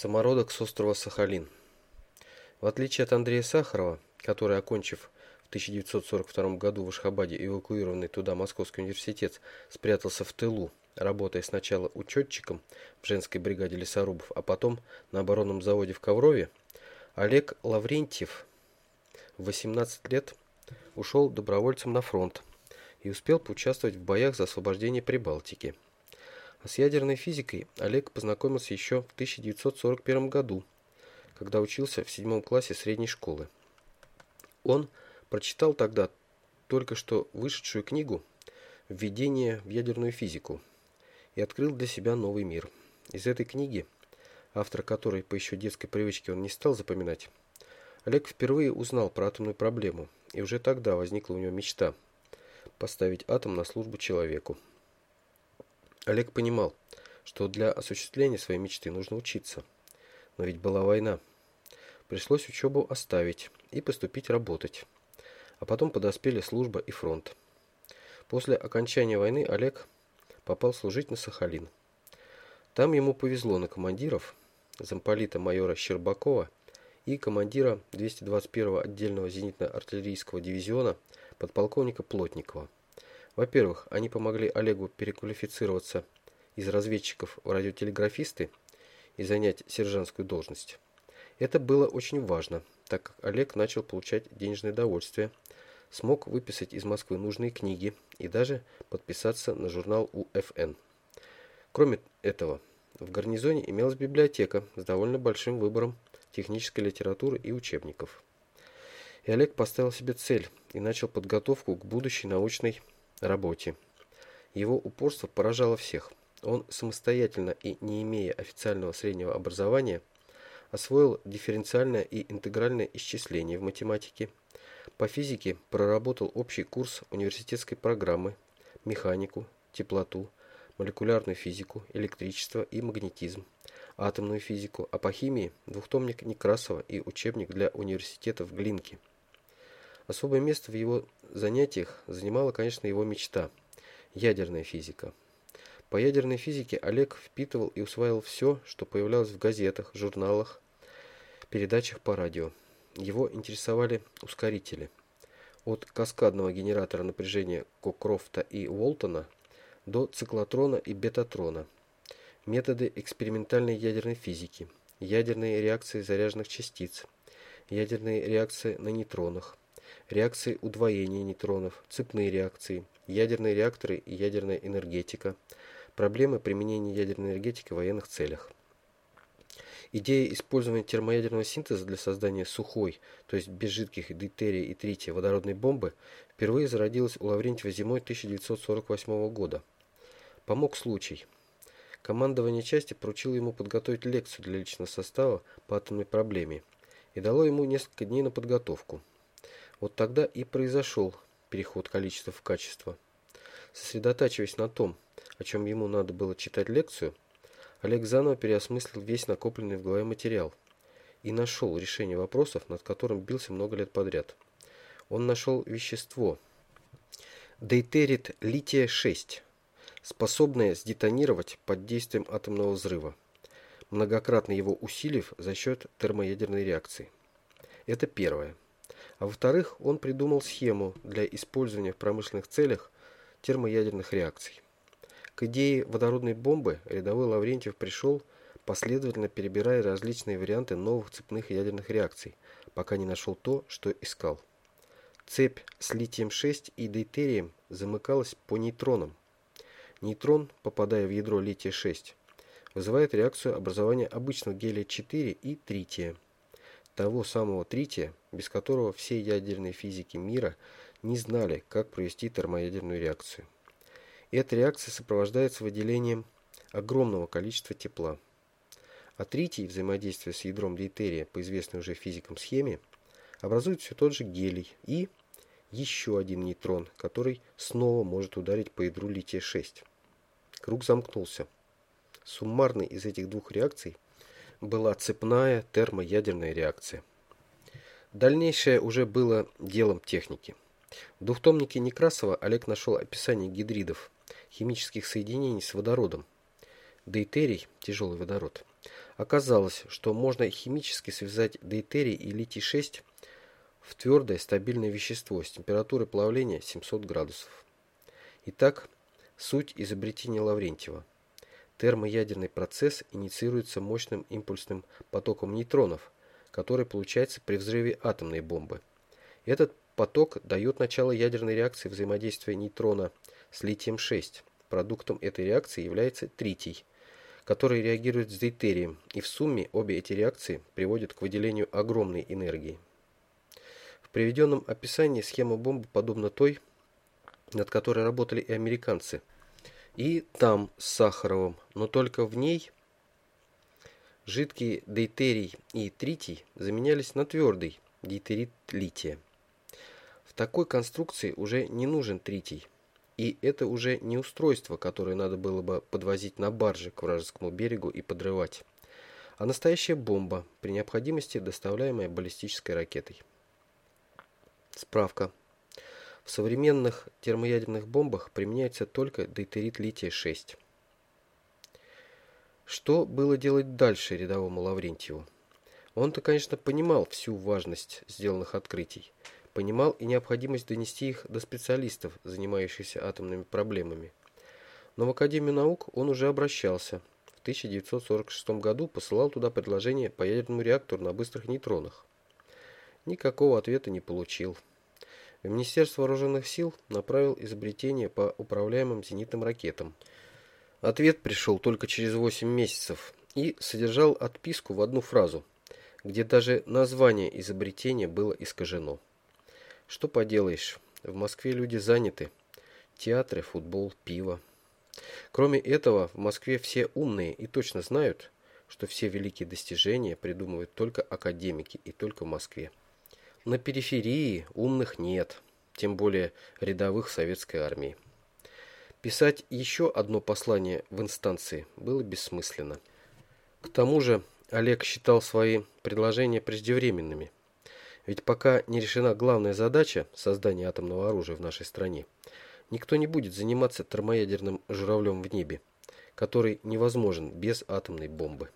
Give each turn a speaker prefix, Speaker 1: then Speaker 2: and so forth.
Speaker 1: Самородок с острова Сахалин. В отличие от Андрея Сахарова, который, окончив в 1942 году в Ашхабаде эвакуированный туда Московский университет, спрятался в тылу, работая сначала учетчиком в женской бригаде лесорубов, а потом на оборонном заводе в Коврове, Олег Лаврентьев в 18 лет ушел добровольцем на фронт и успел поучаствовать в боях за освобождение Прибалтики. А с ядерной физикой Олег познакомился еще в 1941 году, когда учился в седьмом классе средней школы. Он прочитал тогда только что вышедшую книгу «Введение в ядерную физику» и открыл для себя новый мир. Из этой книги, автор которой по еще детской привычке он не стал запоминать, Олег впервые узнал про атомную проблему, и уже тогда возникла у него мечта поставить атом на службу человеку. Олег понимал, что для осуществления своей мечты нужно учиться. Но ведь была война. Пришлось учебу оставить и поступить работать. А потом подоспели служба и фронт. После окончания войны Олег попал служить на Сахалин. Там ему повезло на командиров, замполита майора Щербакова и командира 221-го отдельного зенитно-артиллерийского дивизиона подполковника Плотникова. Во-первых, они помогли Олегу переквалифицироваться из разведчиков в радиотелеграфисты и занять сержантскую должность. Это было очень важно, так как Олег начал получать денежное довольствие, смог выписать из Москвы нужные книги и даже подписаться на журнал УФН. Кроме этого, в гарнизоне имелась библиотека с довольно большим выбором технической литературы и учебников. И Олег поставил себе цель и начал подготовку к будущей научной работе. Его упорство поражало всех. Он самостоятельно и не имея официального среднего образования освоил дифференциальное и интегральное исчисление в математике. По физике проработал общий курс университетской программы, механику, теплоту, молекулярную физику, электричество и магнетизм, атомную физику, а по химии двухтомник Некрасова и учебник для университета в Глинке. Особое место в его занятиях занимала, конечно, его мечта – ядерная физика. По ядерной физике Олег впитывал и усваивал все, что появлялось в газетах, журналах, передачах по радио. Его интересовали ускорители. От каскадного генератора напряжения Кокрофта и Уолтона до циклотрона и бетатрона. Методы экспериментальной ядерной физики, ядерные реакции заряженных частиц, ядерные реакции на нейтронах, реакции удвоения нейтронов, цепные реакции, ядерные реакторы и ядерная энергетика, проблемы применения ядерной энергетики в военных целях. Идея использования термоядерного синтеза для создания сухой, то есть без жидких дейтерия и трития водородной бомбы, впервые зародилась у Лаврентьева зимой 1948 года. Помог случай. Командование части поручило ему подготовить лекцию для личного состава по атомной проблеме и дало ему несколько дней на подготовку. Вот тогда и произошел переход количества в качество. Сосредотачиваясь на том, о чем ему надо было читать лекцию, Олег заново переосмыслил весь накопленный в голове материал и нашел решение вопросов, над которым бился много лет подряд. Он нашел вещество дейтерит лития-6, способное сдетонировать под действием атомного взрыва, многократно его усилив за счет термоядерной реакции. Это первое. А во-вторых, он придумал схему для использования в промышленных целях термоядерных реакций. К идее водородной бомбы рядовой Лаврентьев пришел, последовательно перебирая различные варианты новых цепных ядерных реакций, пока не нашел то, что искал. Цепь с литием-6 и дейтерием замыкалась по нейтронам. Нейтрон, попадая в ядро лития-6, вызывает реакцию образования обычного гелия-4 и трития того самого трития, без которого все ядерные физики мира не знали, как провести термоядерную реакцию. эта реакция сопровождается выделением огромного количества тепла. А тритий, взаимодействуя с ядром дейтерия по известной уже физикам схеме, образует все тот же гелий и еще один нейтрон, который снова может ударить по ядру лития-6. Круг замкнулся. Суммарный из этих двух реакций – была цепная термоядерная реакция. Дальнейшее уже было делом техники. В двухтомнике Некрасова Олег нашел описание гидридов, химических соединений с водородом. Дейтерий – тяжелый водород. Оказалось, что можно химически связать дейтерий и литий-6 в твердое стабильное вещество с температурой плавления 700 градусов. Итак, суть изобретения Лаврентьева. Термоядерный процесс инициируется мощным импульсным потоком нейтронов, который получается при взрыве атомной бомбы. Этот поток дает начало ядерной реакции взаимодействия нейтрона с литием-6. Продуктом этой реакции является тритий, который реагирует с дейтерием, и в сумме обе эти реакции приводят к выделению огромной энергии. В приведенном описании схема бомбы подобна той, над которой работали и американцы. И там с Сахаровым, но только в ней жидкий дейтерий и тритий заменялись на твердый дейтерит лития. В такой конструкции уже не нужен тритий, и это уже не устройство, которое надо было бы подвозить на барже к вражескому берегу и подрывать, а настоящая бомба, при необходимости доставляемая баллистической ракетой. Справка. В современных термоядерных бомбах применяется только дейтерит лития-6. Что было делать дальше рядовому Лаврентьеву? Он-то, конечно, понимал всю важность сделанных открытий, понимал и необходимость донести их до специалистов, занимающихся атомными проблемами. Но в Академию наук он уже обращался. В 1946 году посылал туда предложение по ядерному реактору на быстрых нейтронах. Никакого ответа не получил. Министерство вооруженных сил направил изобретение по управляемым зенитным ракетам. Ответ пришел только через 8 месяцев и содержал отписку в одну фразу, где даже название изобретения было искажено. Что поделаешь, в Москве люди заняты. Театры, футбол, пиво. Кроме этого, в Москве все умные и точно знают, что все великие достижения придумывают только академики и только в Москве. На периферии умных нет, тем более рядовых советской армии. Писать еще одно послание в инстанции было бессмысленно. К тому же Олег считал свои предложения преждевременными – ведь пока не решена главная задача создания атомного оружия в нашей стране, никто не будет заниматься термоядерным журавлем в небе, который невозможен без атомной бомбы.